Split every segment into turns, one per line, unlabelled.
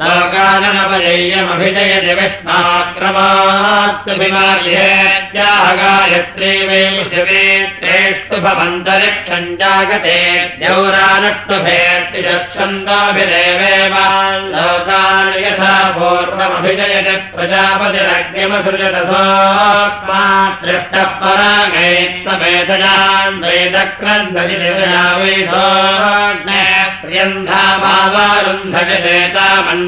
लोकाननपजय्यमभिजयति विष्णाक्रमास्तुभिमालिहेत्याह गायत्री वै शिवे त्रेष्टुभमन्तरिक्षम् जागते द्यौरानुष्टुभेर्तिजच्छन्दोभिदेवेव लोकान् यथा पूर्वमभिजयति प्रजापतिरग्निमसृजत सोऽस्मात् सृष्टः परागैत्तवेदजान् वेदक्रन्दति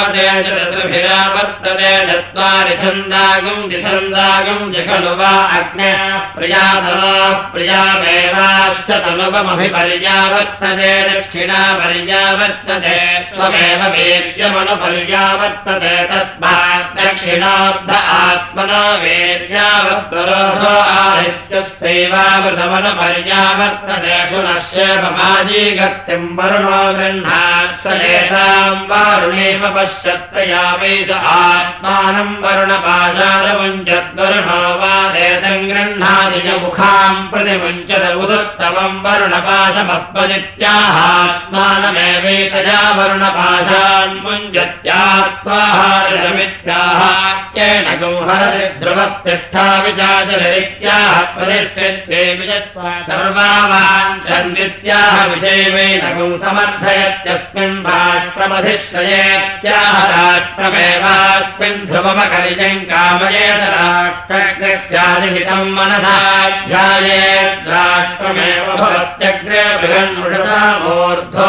क्रमते चतुर्भिरावर्तते चत्वारि छन्दागम् द्विछन्दागम् च खलु वा अग्ने प्रियातनोः प्रियामेवाश्च दक्षिणा पर्यावर्तते स्वमेव वीर्यमनुपर्यावर्तते तस्मात् दक्षिणार्ध आत्मना वीर्यावत्परोधो आदित्यस्यैवावृतमनुपर्यावर्तते शुनस्य पमाजीगत्यम् वरुणो गृह्णात् स एताम् वारुणेव पश्यत्तया वैद आत्मानम् वरुणपाशादमुञ्चद्वरुणो वा एतम् गृह्णादि च मुखाम् प्रतिमुञ्चत उदुत्तमम् वरुणपाशमस्मदित्याहात्मानमेवैतया सर्वावान् सन्वित्याह विषयमेन गं समर्थयत्यस्मिन् राष्ट्रमधिश्रयेत्याह राष्ट्रमेवास्मिन् ध्रुवमकलिजम् कामयेन राष्ट्रज्ञस्यादिहितम् मनसाध्यायेत् राष्ट्रमेव भवत्यग्रे बृहन्मृषतामूर्ध्वो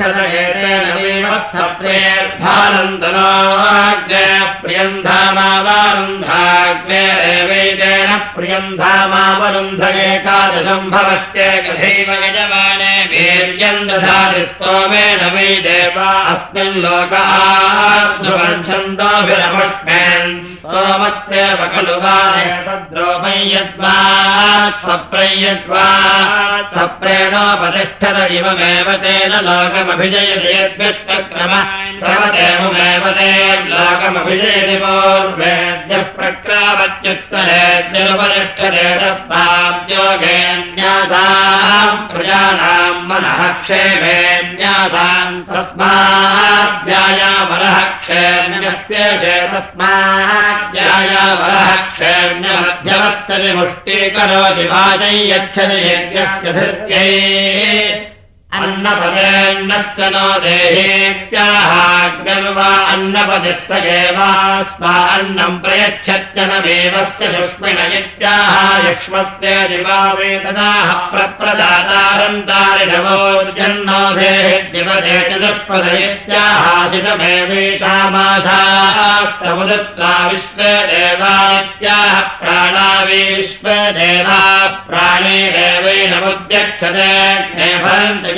एतेन सप्रेर्भानन्दनाग्ने प्रियम् धामावरुन्धाग्नेरेवैतेन प्रियम् धामावरुन्ध एकादशम् भवत्येकथैव यजमाने वीर्यम् दधाति स्तोमेन वै देवा लोकार्ध्रुवम् खलु वा? एतद्रोपै यद्वात् सप्रयद्वात् सप्रेणोपतिष्ठत इममेव तेन यद्विष्टक्रम क्रमदेवमेव ते लोकमभिजयति पूर्वेद्यः प्रक्रामत्युत्तरेद्यनुपतिष्ठते तस्माद्योगेन्यासाम् प्रजानाम् तस्माद्यायामलः क्षेम्यमध्यमस्तति मुष्टीकरोति वाजै यच्छति यज्ञस्य धृत्यै अन्नपदेन्नस्य नो देहेत्याहाग्निर्वा अन्नपदिस्त एवास्मा अन्नम् प्रयच्छत्यनमेवस्य शुष्मिण इत्याह यक्ष्मस्ते दिवावे तदाह प्रप्रदातारन्तारि नवोर्जन्नो देहे दिवदे चतुष्पद इत्याहाशिषमेवेतामासास्तमुदत्वा विश्वे देवा प्राणा विश्वदेवाः प्राणेरेवैनमुद्यक्षते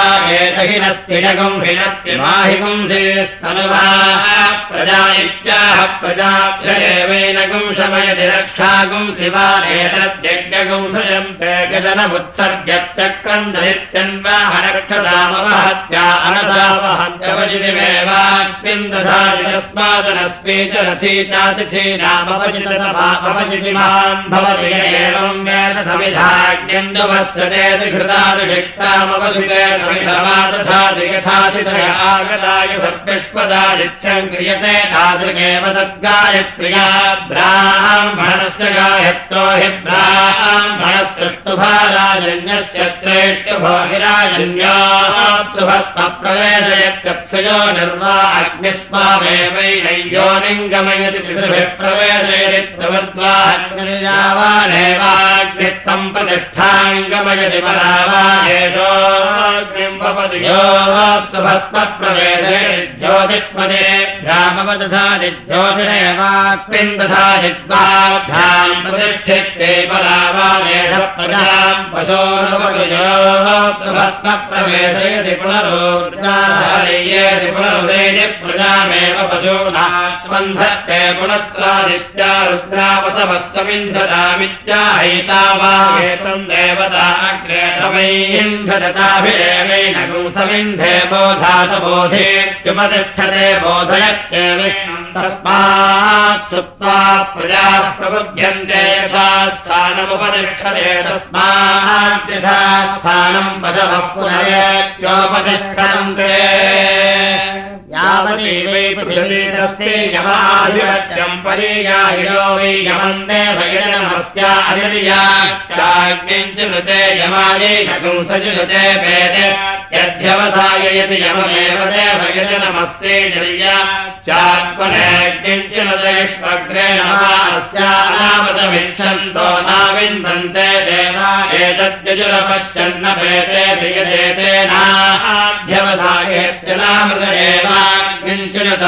तनुभावा एष हिनस्ति जगुंहिनस्ति माहिगुंसेस्तनुभाः प्रजा इत्याह प्रजाभ्येवैनगुं शमयति रक्षागुं शिवानेतद्यज्ञगुं सजन्ते गजनमुत्सर्गत्यक्रन्दनित्यन्वाहनक्षतामवहत्या अनदावहत्यवजितिमेवास्मिन् दधाति तस्मादनस्मि च रथी चातिथि नामवजितमवजिति महान् भवति एवं वेद समिधाज्ञन्दुवस्यतेति घृतानुषिक्तामवसिते आगताय सव्यष्पदादिच्छम् क्रियते तादृगेव तद्गायत्र्या ब्राह्मणस्य गायत्रो हि ब्राह्मणस्तृष्टुभाराजन्यस्य त्रैष्टुभोगिराजन्याप्सुभस्मप्रवेशयत्यप्सयो निर्वा अग्निस्मावेवैनयोनिङ्गमयति त्रिभिः प्रवेशयति प्रवद्वाग्निर्यावानेवाग्निस्तम् प्रतिष्ठाङ्गमयति परावाहेशोऽग्निम्पपति योऽप्सुभस्मप्रवेशयति ज्योतिष्मदे भ्यामवदधाति ज्योतिरेवास्मिन् दधाति द्वाभ्याम् प्रतिष्ठित्ते परावानेष प्रजाम् पशोरवतियोऽप्सुभस्मप्रवेशयति पुनरोर्जाहरीयेति पुनरुदेति प्रजामेव देवता अग्रे समैन्धताभिरेवैन समिन्धे बोधा स बोधेत्युपतिष्ठते बोधयत्येव तस्मात् श्रुत्वा प्रजाः प्रबुध्यन्ते यथा स्थानमुपतिष्ठते तस्मात् यथा स्थानम् पशवः पुनरेत्योपतिष्ठन्ते यमाधिपत्यम् परीयाहिरो वै यमन्दे भयनमस्या अनिर्या। चाग्निम् च नुते यमायै नगुंसजुनुते वेदे। यध्यवसाय यति यममेव देव यजनमस्ते निर्या। चात्मनेग्निम् च नुतेष्वग्रे नमास्यानामतमिच्छन्तो नाविन्दन्ते देवा। एतद्यजुरपश्चन्न वेदे धियदेतेनाध्यवसायेत्यनामृत एव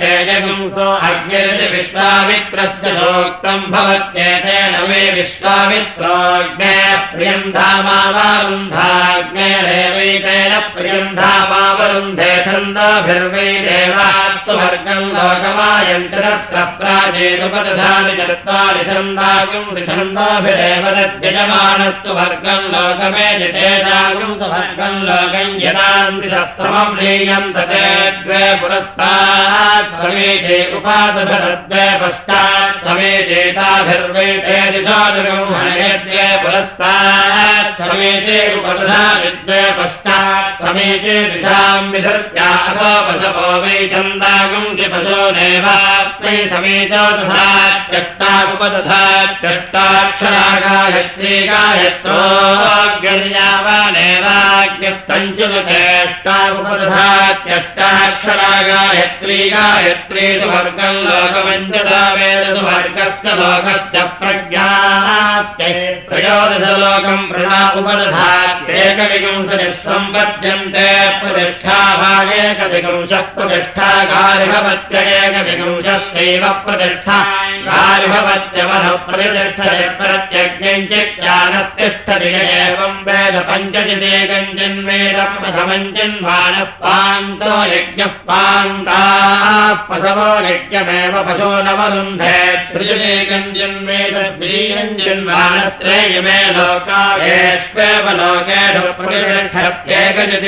तेजगुंसो अग्निर्जि विश्वामित्रस्य सोक्तम् भवत्येतेन मे विश्वामित्रोऽग्ने प्रियम् धामावारुन्धाग्नेरेवैतेन प्रियम् धामावरुन्धे छन्दोभिर्वै देवास्तु वर्गम् लोकमायन्तरस्रः प्राजेनुपदधानि चत्वारि छन्दागुम् छन्दोभिरेव तद्यजमानस्तु वर्गम् लोकमे जितेजागुम् वर्गम् लोकम् यदान्ति समम् लीयन्त ते द्वे पुरस्तात् समीचे उपादश तद्वे पश्चात् समेतेताभिर्वैते दिशादृगम्हणे द्वे पुरस्तात् समेते उपदधानि द्वे पश्चात् समेते दिशाम् विधृत्या अथो पशवो वै छन्दागुंसि पशो नैवास्मै समेतो तथा त्यष्टाकुपदधात्यष्टाक्षरा गायत्री गायत्रोऽग्निर्यावानेवाग्निस्तञ्चुतेष्टाकुपदधात्यष्टाक्षरा गायत्री गायत्री सुवर्गम् लोकमञ्जदा वेद सुवर्गस्य लोकस्य प्रज्ञात्यै त्रयोदशलोकम् प्रणा उपदधात्येकविंशतिः सम्पद्यन्ते प्रतिष्ठा भागेकविंशः प्रतिष्ठा गार्हपत्येकविंशश्चैव प्रतिष्ठा। गार्हपत्यमनः प्रतिष्ठते प्रत्यज्ञञ्चिज्ञानस्तिष्ठति एवम् वेद पञ्चचिदेकञ्चिन्वेद प्रथमञ्चिन्वानः पान्तो यज्ञः पान्ताः पशवो यज्ञमेव पशो नवरुन्धे त्रिजनेकञ्चिन्वेद द्वितीयञ्चिन्वा प्राणस्त्रेयमे लोकायेष्वेव लोकेषु प्रतिष्ठत्येकजते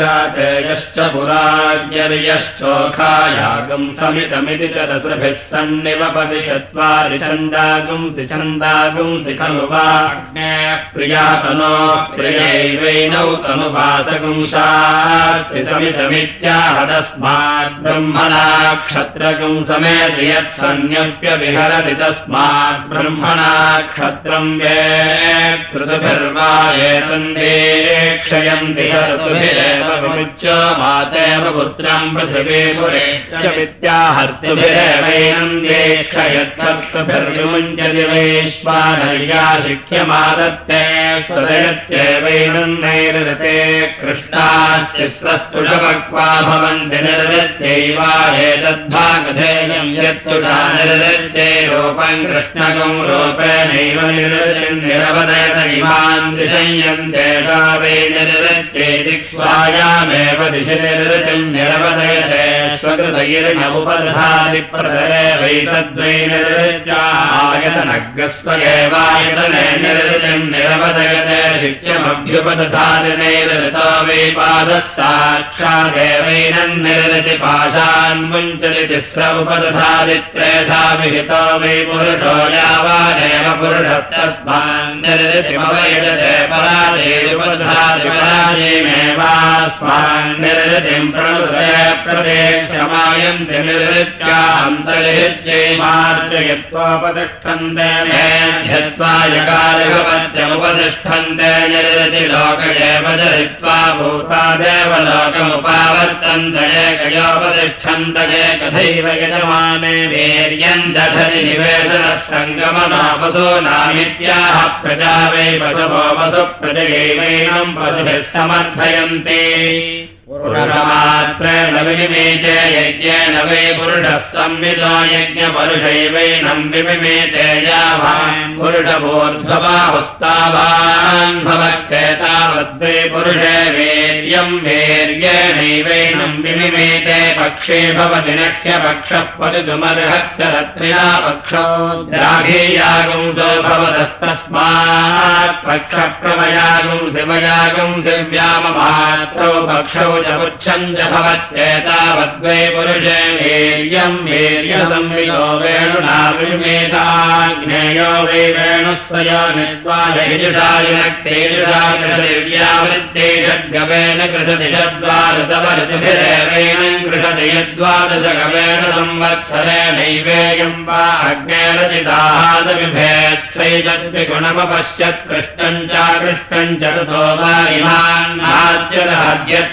यश्च पुराज्ञर्यश्चोखायागम् समितमिति च दशभिः सन्निवपति चत्वारि छन्दागुंसि छन्दागुंसि खलु वाग्नेः प्रियातनो प्रियैवैनौ तनुवासगुंसास्थितमितमित्याह तस्मात् ब्रह्मणा क्षत्रगुं समेति यत्सन्न्यप्यविहरति तस्मात् ब्रह्मणा क्षत्रम् वेत्कृतभिर्वा एतन्देक्षयन्ति ऋतुभिरेव मातेव पुत्रम् पृथिवीपुरेश्च विद्याहर्तुभिरेवैनन्देक्षयत्कर्तुभिर्विमुञ्चति वैश्वानर्या शिख्यमादत्ते स्वदयत्येवैनन्दैरते कृष्णाश्चिस्रस्तुषपक्वा भवन्ति निर्वृत्यैवाहेतद्भागधेयम् यत्तुषा निर्वृत्ते रूपम् कृष्णकम् रूपेणैव निर्वृतिम् निरवदयत इमान् दिशयन्तेषा वै निर्वृत्ते निरवदयते स्वकृतैर्नमुपदधादिप्रदये वैतद्वै निर्वृत्यायतनग्रस्वयेवायतने निर्वृतिम् निरवदयते। शिक्यमभ्युपदधादिनैर्ऋतो वै पाशः साक्षादेवैनम् निर्वृति पाशान् मुञ्चति तिस्र उपदधादित्रेधा विहितो वै पुरुषो यावानेव पुरुषस्तस्मान् निर्वृतिमवैजते पराजेरुपदधादिपराजेमेवास्मान् प्रणुदय प्रदेक्षमायन्ति निर्वृत्यान्तर्हित्यै मार्जयत्वापतिष्ठन्ते मेध्यत्वा यकालिभवत्यमुपतिष्ठन्ते निर्वृति लोक एव जरित्वा भूतादेव लोकमुपावर्तन्त एकयोपतिष्ठन्त एकथैव यजमाने वीर्यम् दशति निवेशनः सङ्गमनापसो नामित्याह प्रजा वै पशवो वसु प्रजगैवैनम् पशुभिः समर्थयन्ति पुरुषमात्रेण विमिमेते यज्ञेन वै पुरुषः संविदो यज्ञपरुषैवैनम् विमिमेते यावान् पुरुषभूर्ध्वबाहुस्तावान् भवत्येतावद्वै पुरुषे वीर्यम् वीर्येणैवैनम् विमिमेते पक्षे भवति पतितुमर्हत्यरत्रिया पक्षो द्राघीयागुंसो भवतस्तस्मात् पक्षप्रवयागुंसि वयागुंसि व्याममात्रौ पक्षौ च पुच्छम् च भवत्येतावद्वै पुरुषे वीर्यम् वीर्यसंविदो वेणुना विमेताग्नेयो वै वेणुस्वयो निर्द्वायजुषायुनक्तेजुषा कृषदिव्यावृत्ते षड्गवेन कृषति षड्वारतवरतिभिरेवैनम् कृषति यद्वादशगवेन संवत्सरेणैवेयम् वा अग्नेरचिदाहादविभेत्सैतद्विगुणमपश्यत् कृष्णम् चाकृष्टम् च ततो वा इमान्नाद्यदाद्यत्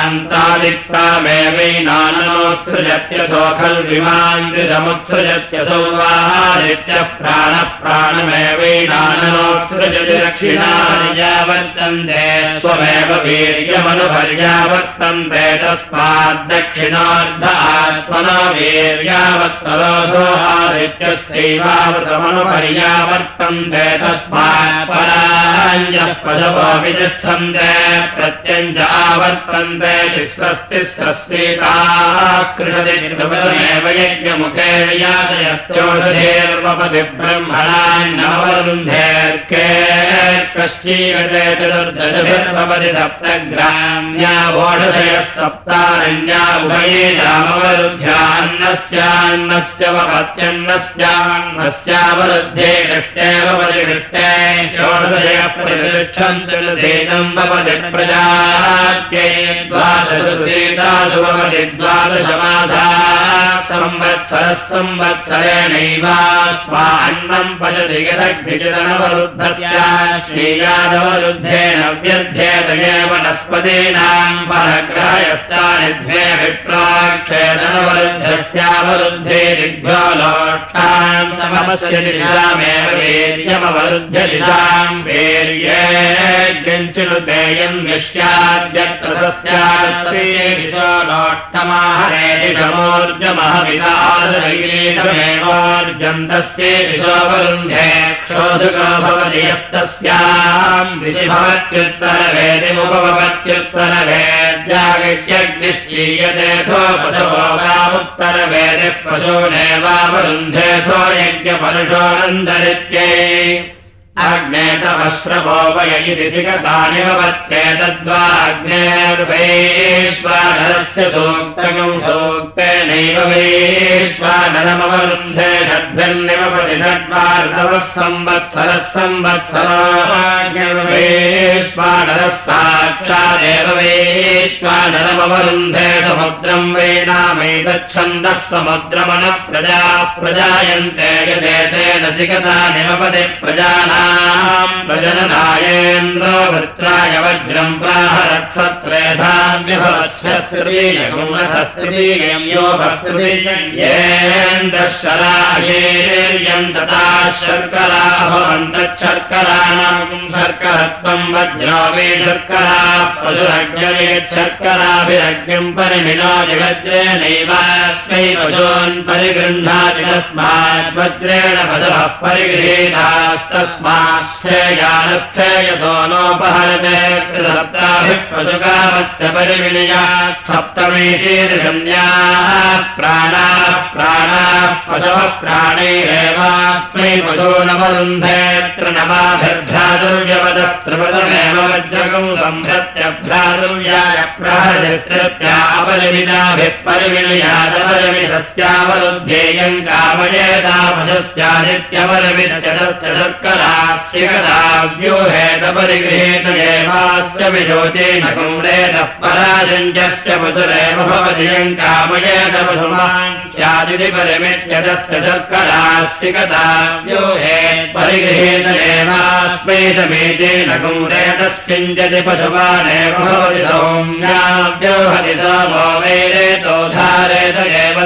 शान्तादिक्तामेवैनानोत्सृजत्यसो खल्विमान्तिसमुत्सृजत्यसौ वाहादित्यः प्राणः प्राणमेवैनानोत्सृजति दक्षिणानि यावर्तन्ते स्वमेव वीर्यावत्तरोधो आदित्यस्यैवावृतमनुपर्यावर्तन्ते तस्मात् पराञ्जः पशवोऽपि तिष्ठन्ते प्रत्यञ्च आवर्तन्ते निर्वृतमेव यज्ञमुखे वियातयत्योषधेर्वपति ब्रह्मणान्नवरुन्धेर्के कश्चीगते चतुर्दशभिर्भवति सप्तग्राम्या वोषधयः सप्तारण्या उभये रामवरुध्यान्नस्यान्नस्य वपत्यन्नस्यान्नस्यावरुध्ये कृष्णेव परिकृष्णे चोषधयः प्रतिष्ठन्तु सेनम् भवति प्रजात्यै भवति द्वादशमासा संवत्सरः संवत्सरेणैवास्मान्नम् पचति यदग्भिजनवरुद्धस्य श्रीयादवरुद्धेन व्यध्येत एव वनस्पतीनाम् परग्रहयस्तानिद्भ्यभिप्राक्षेदनवरुद्धस्यावरुद्धे दिग्भ्यो लोष्टान् समस्य दिशामेव दिशमोर्जमहविदादरैलेषमेवार्जन्तस्ये दिशोऽवरुन्धे क्षोधुको भवति यस्तस्याम् ऋषि भवत्युत्तरवेदिमुपभवत्युत्तरवेद्यागत्यग्निश्चीयतेऽथो पशवो वामुत्तरवेदिः पशूनेवावरुन्धेऽथो यज्ञपरुषोऽनन्दरित्यै अग्नेतवश्रवोपय इति सिगतानि भवत्येतद्वाग्नेर्वैश्वानरस्य सूक्तकम् सूक्तेनैव वैश्वानरमवरुन्धे षड्भिर्निमपति षड्वार्धवः संवत्सरः संवत्सरोग्निर्वैश्वानरः साक्षादेव वैश्वानरमवरुन्धे समुद्रम् वै नामैतच्छन्दः समुद्रमनः प्रजा प्रजायन्ते यदेतेन सिगतानिमपति प्रजानाम् प्रजननायेन्द्रो भृत्राय वज्रम् प्राहरत्सत्रेधाभ्यभवस्वस्तृतीयगुणधस्तृतीयम् यो भस्तृतीयेन्द्रशराशेर्यम् तथा शर्करा भवन्तच्छर्कराणाम् शर्करत्वम् वज्रो वे शर्कराः पशुरग्नयेत् शर्कराभिरग्निम् परिमिनोति वज्रेणैवास्मै पशून् परिगृह्णाति तस्मात् वज्रेण पशवः परिगृहीतास्तस्मात् स्थेयानस्थेयसो नोपहरते त्रिसप्ताभिः पशुकामस्य परिविनयात् सप्तमे शीर्षन्याः प्राणाः प्राणाः पशवः प्राणैरेवास्मै पशूनवरुन्धेऽत्र नवाभिर्भ्रातुर्यवदस्त्रिपदमेव वज्रकम् सम्भृत्यभ्रातुर्याय प्राहजस्तृत्यापरिमिताभिः परिमिणयादपरिमितस्यावरुध्येयम् कामयेतामशस्यादित्यपरिमितश्च शर्करास्यकदाव्यूहेतपरिगृहेत देवास्य विशोचेन कुम्रेतः पराजञ्जत्य पशुरेव भवति परिमित्यतस्य परिगृहेत समेचेन पशुमानेव भवति सौम्याव्योहति सोमो वैरेतो धारेत एव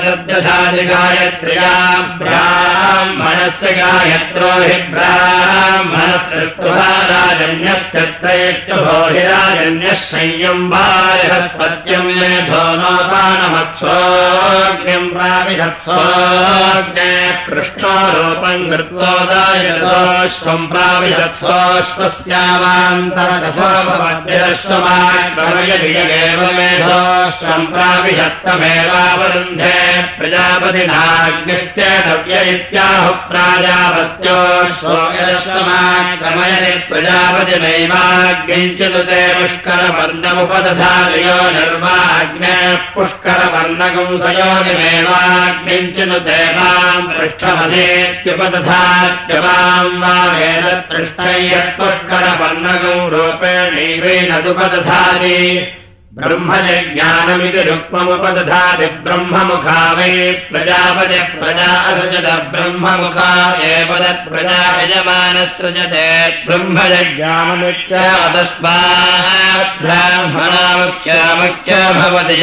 गायत्र्या ब्राह्मणस्य गायत्रो हि ब्राह्मणस्तृष्टुभा राजन्यश्चत्रयष्टुभो हि राजन्यः संयम् बालहस्पत्यम् मेधो नोपानमत्सोऽग्निम् प्राविशत्सोऽग्ने कृष्णारूपम् कृत्वोदायतोऽश्वम् प्राविशत्सोऽश्वस्यावान्तरदशो भवद्भिरश्वमाग्रमयति यगेव मेधोऽश्वम् प्राविशत्तमेवावरुन्धे प्रजापतिनाग्निश्चेतव्य इत्याहुः प्राजापत्योऽश्वमाक्रमयति प्रजापतिनैवाग्निञ्चिनुते पुष्करवर्णमुपदधादयो निर्वाग्ने पुष्करवर्णकम् सयोनिमेवाग्निञ्चिनुते माम् पृष्ठमधेत्युपदधात्यमाम् वागेन पृष्ठै यत्पुष्करवर्णकम् रूपेणैवेनदुपदधाति ब्रह्मजज्ञानमिति रुक्ममुपदधाति ब्रह्ममुखा वै प्रजापति प्रजा असृजत ब्रह्ममुखा एव तत्प्रजा यजमानः सृजते ब्रह्मजज्ञानमित्यातस्मात् ब्राह्मणामुख्यामुख्या भवति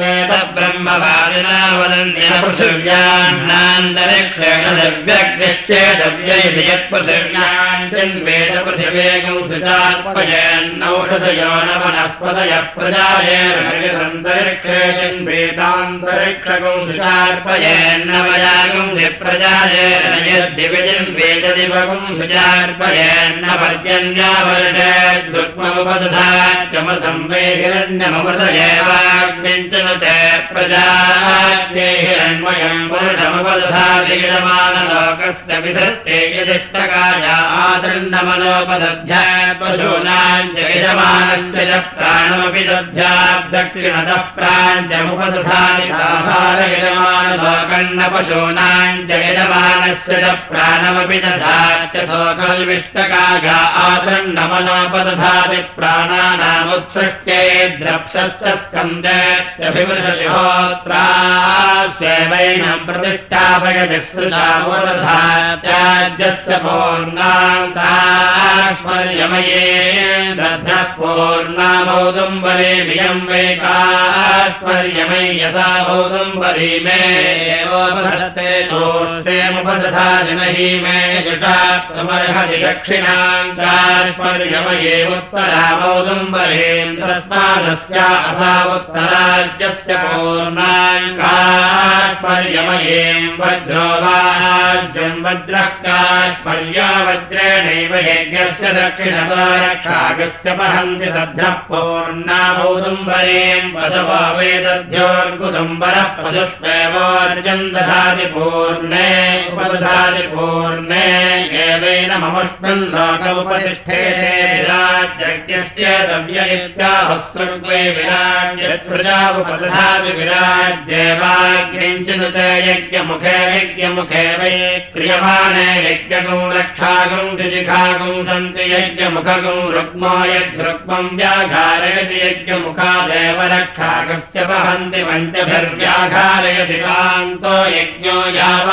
वेद ब्रह्मवादिना वदन्ति पृथिव्यान्नान्तरिक्षेण दव्यग्निश्चेदव्य इति यत्पृथिव्यान् चिन्वेद सुचार्पयन्नौषधयो न प्रजायेरन्तरिक्षे जन्वेदान्तरिक्षकं सुचार्पयेन्नवयागं प्रजायेन यद्दिविजन्वेददिवगं सुचार्पयेन्न पर्जन्यावर्षे दुग्ममुपदधात्यमृतं वे हिरण्यमृत एवाग्निञ्चनुते प्रजाग्ने हिरण्मयं पुरुषमुपदधादियमानलोकस्य विधत्ते यदिष्टकाय आदण्डमनोपदध्याय पशूनाञ्च यजमानस्य च प्राणमपि दध्याद्दक्षिणतः प्राञ्चमुपदधानिधारयजमानलोकण्णपशूनाञ्च यजमानस्य च प्राणमपि दधात्यथो कल्विष्टकाय आदण्डमनोपदधाति प्राणानामुत्सृष्ट्ये द्रप्सस्तस्कन्देत्यभिमृशति होत्रा स्वेवैन प्रतिष्ठापयति स्मृतावदधा त्याज्यस्य पूर्णाङ्काश्वर्यमये दध्नः पूर्णामौदुम्बरे मियं वैकाश्वर्यमय्यसा मौदुम्बरी मे एवोपधत्ते दोष्टेमुपदधा जनहि मे यजुषात्मर्हति दक्षिणाङ्काश्वर्यमये उत्तरा मौदुम्बरें तस्मादस्या असा उत्तराज्यस्य पूर्णाङ्काश्वर्यमयें वज्रो वाज्यं वज्रः काश्वर्या वज्रेणैव यज्ञस्य दक्षिणतो रक्षागस्य वहन्ति तद्ध्रः पूर्णामौदुम्बरें पशवो वेदध्योर्गुदुम्बरः पशुष्वेवोर्जं दधाति पूर्णे उपदधाति पूर्णे एवेन ममुष्मन् लोक उपतिष्ठेते विराज्यज्ञस्य दव्य इत्याहस्वर्गे विराज्यत्सृजा उपदधाति विराज्येवाग्निञ्चिनुते यज्ञमुखे यज्ञमुखे वै क्रियमाणे यज्ञगुं रक्षागुं दिजिघागुं सन्ति यज्ञमुखगुं रुक्मो यद्रुक्मं व्याघारयति यज्ञमुखादेव रक्षागस्य वहन्ति पञ्चभिर्व्याघारयति कान्तो यज्ञो यावानेव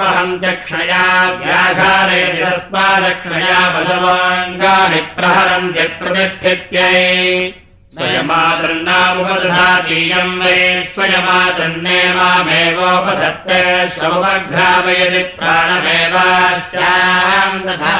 वहन्त्यक्षया व्याघारयति तस्मादक्षया पशवाङ्गानि प्रहरन्ति प्रतिष्ठित्यै स्वयमातृन्नामुपदधातीयं वै स्वयमातृन्ने मामेवोपधत्ते श्रमघ्रावयति प्राणमेवास्यां तथा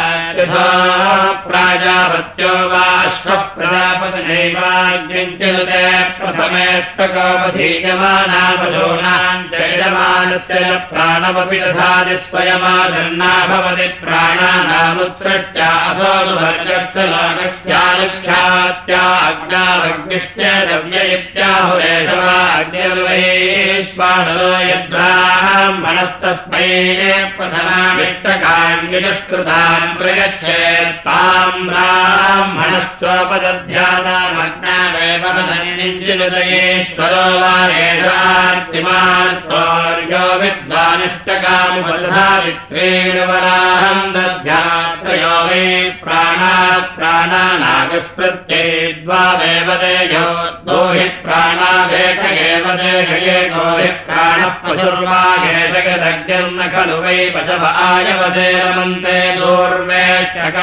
प्राजापत्यो वा श्वः प्रजापतिनैवाग्निञ्चिनुते प्रथमेष्टकोपधीयमाना पशूनां च यजमानस्य च प्राणमपि दधाति स्वयमातृन्ना भवति प्राणानामुत्सृष्ट्या अथो दुभर्गस्य लोकस्यानुख्यात्या अग्ना ्निश्च द्रव्य इत्याहुरेशवाग्निर्वैष्माणो यद्ब्राह्मणस्तस्मै प्रथमामिष्टकान्यजुष्कृतान् प्रयच्छेत्ताम् ब्राह्मणस्त्वपदध्यानामग्नावेपदनिञ्चिनुदयेश्वरो वा एषार्तिमार्तोर्यो विद्वानिष्टकामुपदधारित्वेन वराहम् दध्यात्रयो वै प्राणा प्राणानागस्पृत्ये द्वावेव दोहि प्राणावेक एव देहये गोहि प्राणः पशुर्वागेशगदग्निर्न खलु वै पशव आयवसे रमन्ते दूर्वेष्टकामदधानि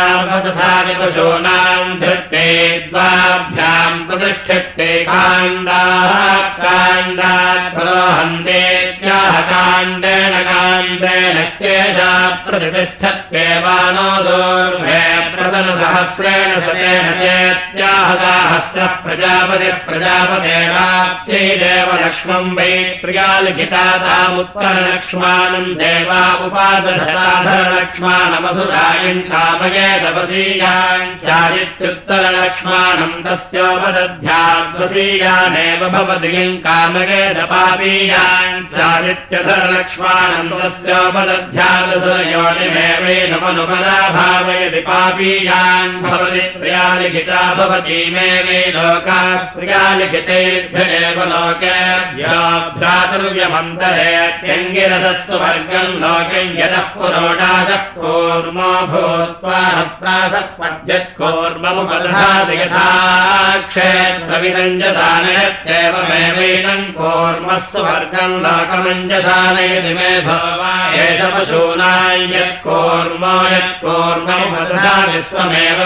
पशूनाम् धृत्ते द्वाभ्याम् प्रतिष्ठित्ते काण्डाः काण्डात् काण्डेन काण्डेन केशा प्रतिष्ठत्येवानो दूर्वे प्रतनसहस्रेण सतेन चेत्याह साहस्रः प्रजापतिः प्रजापतेराप्त्यै देव लक्ष्मम् वै प्रियालिखिता तामुत्तरलक्ष्माणम् देवा उपादधराधरलक्ष्माणमधुरायम् कामये तपसीयान् भवति किम् कामये तपापीयान् स्यादित्यधरलक्ष्माणम् तस्योपदध्यादसुरयोनिमेवेदमनुपदाभावयति पापीयान् भवति प्रियालिखिता भवति मे वै लोकाः प्रियालिखितेभ्येव लोकेभ्यो भ्रातृव्यमन्तरेत्यङ्गिरसस्व वर्गम् लोकम् यतः पुरोडाशः कूर्मो भूत्वा यथा क्षेत्रविदञ्जसानयत्येवमेवैनम् कूर्मस्व वर्गम् लोकमञ्जसानयति एष पशूनाय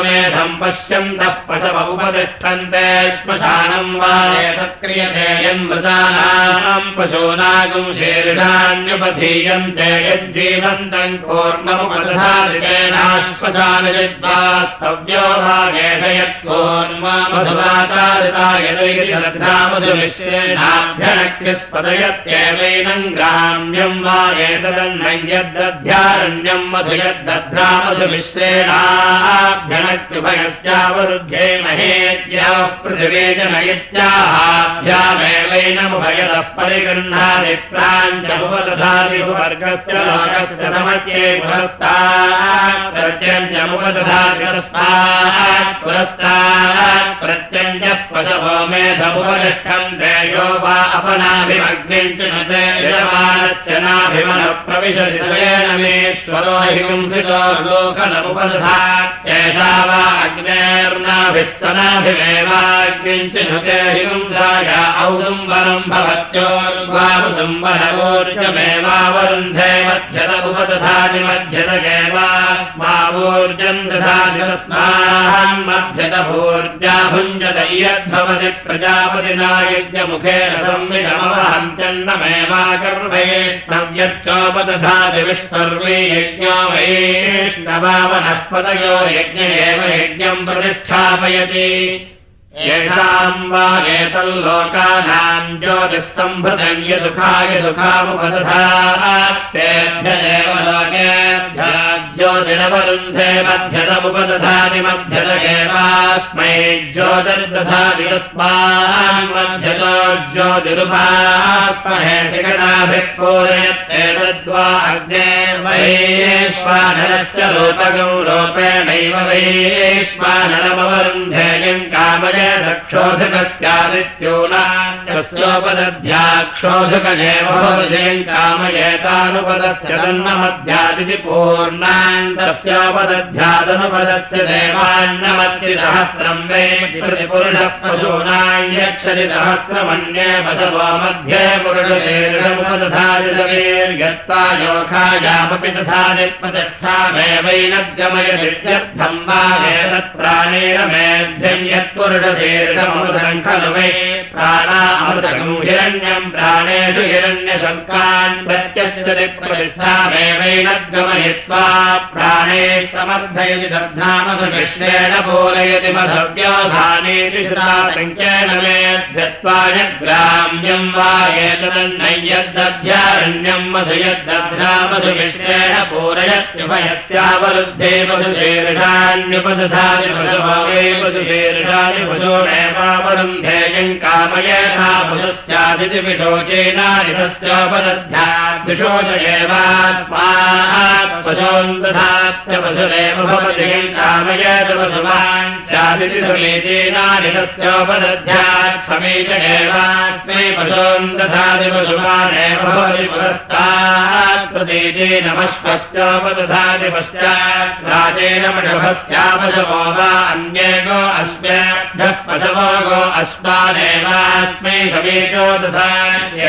मेधम् पश्यन्तः पशव उपतिष्ठन्ते श्मशानम् वा एतत्क्रियते यन्मृतानाम् पशू भागेण यत्कोर्मा मधुमातारिता यदैर्यमधुमिश्रेणाभ्यनक्तिस्पदयत्येवैनम् ग्राम्यम् वा एतदन्नम् यद्दध्यारण्यम् मधु यद्दध्रा मधुमिश्रेणाभ्यनक्त्युभयस्यावरुध्ये महेत्याः पृथिवे समत्ये पुरस्तात् प्रत्यञ्चमुपदधाति तस्मात् पुरस्तात् प्रत्यञ्चः पशवो मेधमुपदिष्टम् देयो वा अपनाभिमग्निम् च न ते यजमानस्य नाभिमनप्रविशति तेन मेश्वरो हि पुंसितो लोकनमुपदधा एषा वा अग्नेर्नाभिस्तनाभिमेवाग्निम् च न ते औदुम्बरम् भवत्योर्वामुदुम्बरवोर्जमेवावरुन्धे मध्यतमुपदधाति मध्यतगेवास्मावोर्जम् दधाति तस्माहम् मध्यतभूर्जा भुञ्जत इयद्भवति प्रजापतिना यज्ञमुखेन संविषमवहन्त्यन्नमेवाकर्वे नव्यच्चोपदधाति विष्णुर्वे यज्ञो वैष्णवा वनस्पतयो यज्ञ एव यज्ञम् प्रतिष्ठापयति येषाम् वा एतल्लोकानाम् ज्योतिः सम्भृतम् यदुखाय दुःखामुपदधात्येभ्य एव लोकेभ्यः ज्योतिरवरुन्धे मध्यतमुपदधाति मध्यत एवास्मै ज्योतिर्दधाति तस्मान् मध्यतो ज्योतिरुपास्महे शिखराभिः पूरयत्येतद्वा अग्नेर्वैश्वानरस्य रूपकम् रूपेणैव वैश्वानरमवरुन्धेयम् कामय क्षोधकस्यादित्योनान्तस्योपदध्याक्षोधकमेव भवतिम् कामयेतानुपदस्य तन्नमध्यादिति पूर्णान्तस्योपदध्यादनुपदस्य देवान्नमत्रिसहस्रम् वे प्रतिपुरुषः पशूनाम् यच्छति सहस्रमन्ये पशवो मध्ये पुरुषेषमुपदधादितवेर्यत्ता योखायामपि तथादि प्रतिष्ठामेवैनद्गमयदित्यर्थम् वा एतत्प्राणेन मेध्यम् यत्पुरुषशीर्षमृतम् खलु वै प्राणा अमृतकम् हिरण्यम् प्राणेषु हिरण्यशङ्कान् प्रत्यस्यति प्रतिष्ठामेवैनद्गमयित्वा प्राणेः समर्थयति दग्धामधुमिश्रेण पूरयति मधव्योधानेति श्रुतातङ्केन मेध्यत्वाय ग्राम्यम् वा एतदन्नय्यद्दध्यारण्यम् मधु यद्दध्ना मधुमिश्रेण पूरयत्युभयस्यावरुद्धे पशुशीर्षाण्युपदधाति पशवो वै पशुशीर्षाणि पशूनेवावरुन्धेयम् कामयेथा पशुस्यादिति विशोचेनादितस्योपदध्यात् विशोच एवास्मात् पशून् दधात्य पशुरेव भवति यम् कामयेत पशुमान् स्यादिति एवास्मै पशून् दधाति पशुमानेव भवति पुरस्तात् प्रतीति नमश्वस्योपदधाति पश्चात् राजेन मषभस्यापशवो वा अन्येको अस्म्याभ्यः पशवो गो अस्मादेवास्मै समीचो तथा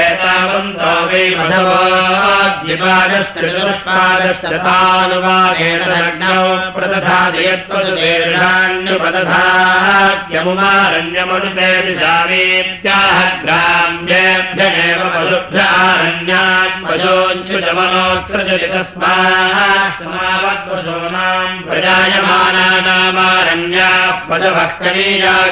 एतावन्तो वै पशवो द्विपादश्च तानुवादेन लग्नौ प्रदधाति यत्पशुशीर्षाण्युपदधात्यमुमारण्यमनुते दिशामीत्याह ग्राम्येभ्य एव पशुभ्य आरण्यान् पशूञ्चुजमनोत्सृजति तस्मात् समावत्पशूनाम् प्रजायमानानामारण्याः पशवः कनीयागुंसश्रुताश्रिताः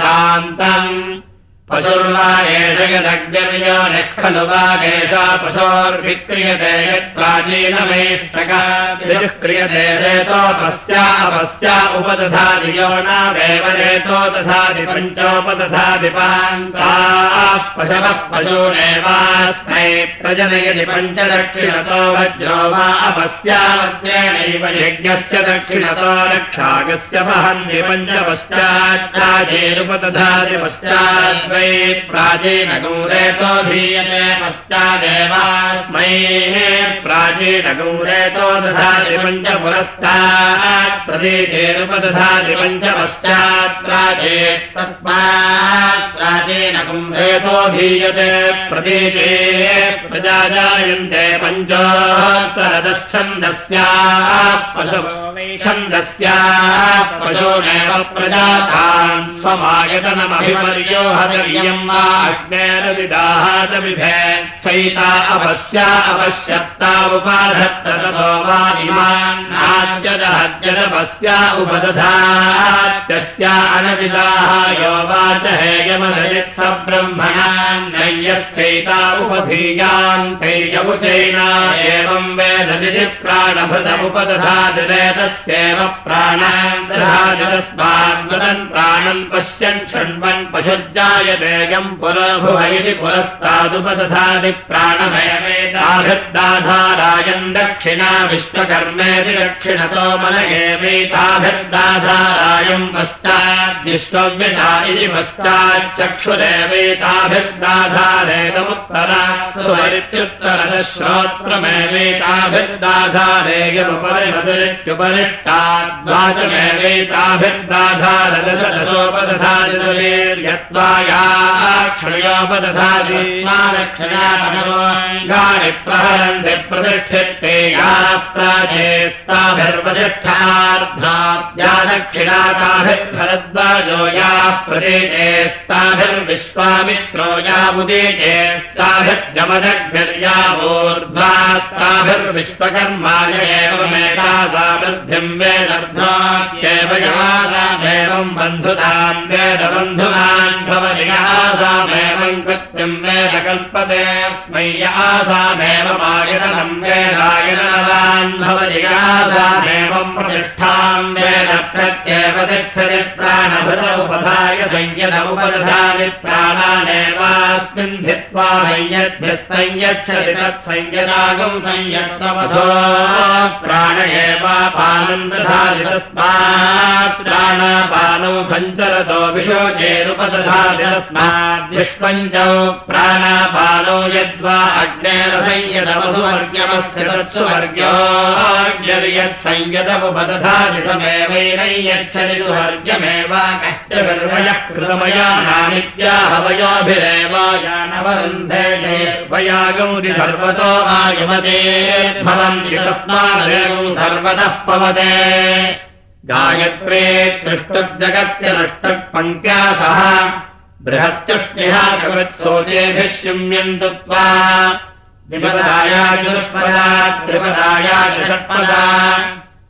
शान्तम् पशुर्वा एष यदग्निर्यो निः खलु वा एषा पशोर्विक्रियते यत्प्राचीनमेष्टकाः क्रियते रेतोपस्या अपस्या उपदधाति यो नावेव रेतो दधाति पञ्चोपदधाति पान्ताः पशवः पशूनेवास्मै प्रजनयति पञ्चदक्षिणतो वज्रो वा अपस्यावद्रेणैव यज्ञस्य दक्षिणतो रक्षागस्य वहन्ति पञ्चपश्चाच्चाजेरुपदधाति पश्चात् गायत्रै प्राचीनगौरेतो धीयते पश्चादेवास्मै प्राचीनगौरेतो दधाति पञ्च पुरस्तात् प्रतीचेरुपदधाति पञ्च पश्चात् प्राचेत् तस्मात् प्राचीनकुम्भेतो धीयते प्रतीचे प्रजा जायन्ते पञ्चोत्तरदच्छन्दस्याः पशु छन्दस्याः पशूनेव प्रजातान् स्वमायतनमभिपर्यो सैता अवस्या अवश्यत्ता उपाधत्त ततो वा इमान्नाद्यदहद्यदपस्या उपदधात्यस्या अनदिदाः यो वाच हेयमदयत् स ब्रह्मणान् नय्यस्यैता उपधीयान् एवम् वेदनिधि प्राणभृतमुपदधादिरेतस्येव प्राणान् दधाति तस्माद्वदन् प्राणम् पश्यन् शृण्वन् पशुज्जायतेयम् पुरभुव इति पुरस्तादुपदधाति प्राणमयमेताभिर्दाधारायम् दक्षिणा विश्वकर्मेति दक्षिणतो मन एवैताभिर्दाधारायम् पश्चाद्विश्वव्यता इति पश्चाच्चक्षुरेवैताभिर्दाधारेतमुत्तरा स्वरित्युत्तरः श्रोत्रमेवैताभिर्दाधारदशोपदधातिक्षयोपदधातिस्मादक्षयापदवो प्रहरन्ति प्रतिष्ठिते याः प्राचेस्ताभिर्वधिष्ठार्ध्नाद्या दक्षिणाताभिर्भरद्वाजो याः प्रदेशेस्ताभिर्विश्वामित्रो यामुदेशेस्ताभिर्जमदग्भिर्यावोर्ध्वास्ताभिर्विश्वकर्माय बन्धुताम् वेदबन्धुमान् यासामेवम् कृत्यम् वेद कल्पते स्मै यासामेव मायतनम् वेदायनवान् भवति यासामेवम् प्रतिष्ठाम् वेद प्रत्येव तिष्ठति प्राणभृत संयत उपदधाति प्राणानेवास्मिन् धित्वा संयद्भ्यः संयच्छति तत् संयदागम् संयत्तमथो प्राण एवापानम् दधाति तस्मात् प्राणापानौ सञ्चरतो विशोचेरुपदधाति तस्मात् विष्पञ्चौ प्राणापानौ यद्वा अग्नेन समेवैनैयच्छति सुवर्ग्यमेव कष्टविर्वयः कृतमया नामित्याहवयोभिरेव यानवरुन्धे वयागौरि सर्वतो वायुमते भवन्ति तस्मादेवं सर्वतः पवते। गायत्रे त्रिष्टुजगत्यनष्टपङ्क्त्या सह बृहत्युष्णिहा जगत्सोचेभिः शुम्यन्तु त्वा विपदाया चतुष्पदा त्रिपदाया च षट्पदा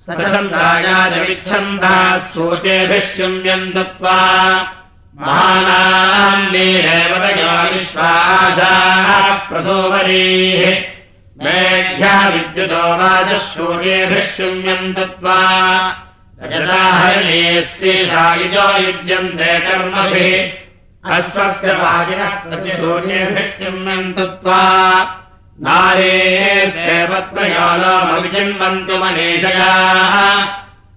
सछन्दाया च विच्छन्दा सोचेभिः शुम्यन्तु त्वा महानाम् वीरेवतया विश्वासाः प्रसोवरीः मेघ्या विद्युतो वाचः शूर्येभिः शून्यम् दत्त्वा रजताहरणेस्येषायुजो युज्यन्ते कर्मभिः अश्वस्य वाजिनः प्रतिशूर्येभिः शून्यम् दत्त्वा।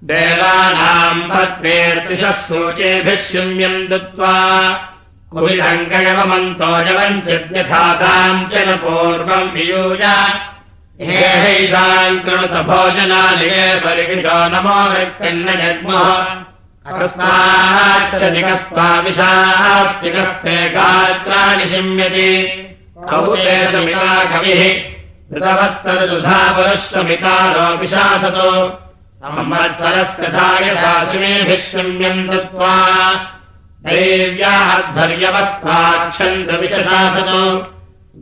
देवानाम् पत्नेर्तिशः सूचेभिः शून्यम् दत्त्वा जवञ्चिद्यथा ताम् च न पूर्वम् वियूय। हे हैषाम् कृणुत भोजनालये परिविशो नमो वृत्तिन्न जग्मुः अस्माच्छदिकस्त्वाविशास्तिकस्ते गात्राणि शिम्यति। कौते समिता कविः ऋतवस्तरदुधा पुरः विशासतो संवत्सरस्य यथा शिमेभिः शम्यम् दत्त्वा दैव्याहध्वर्यवस्थाक्षन्द्रविशशासतो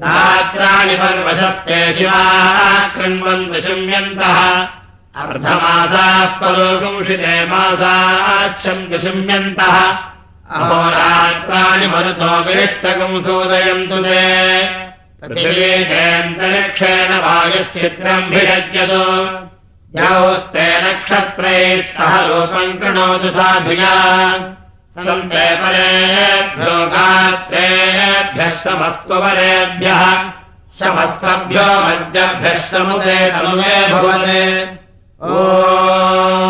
गात्राणि पर्वशस्ते शिवाः कृण्वन्तु शम्यन्तः अर्धमासाः परोगंशिते मासाच्छन्तु शम्यन्तः अहोरात्राणि मरुतो विरिष्टकम् सोदयन्तु ते पृथिवीकेऽन्तरिक्षेण वायुश्चित्रम् यौस्ते नक्षत्रैः सह रूपम् कृणोतु साधुया सन्ते परेभ्यो गात्रेभ्यः समस्त्वपरेभ्यः समस्तभ्यो मध्यभ्यः समुदे तनुमे भवते Oh.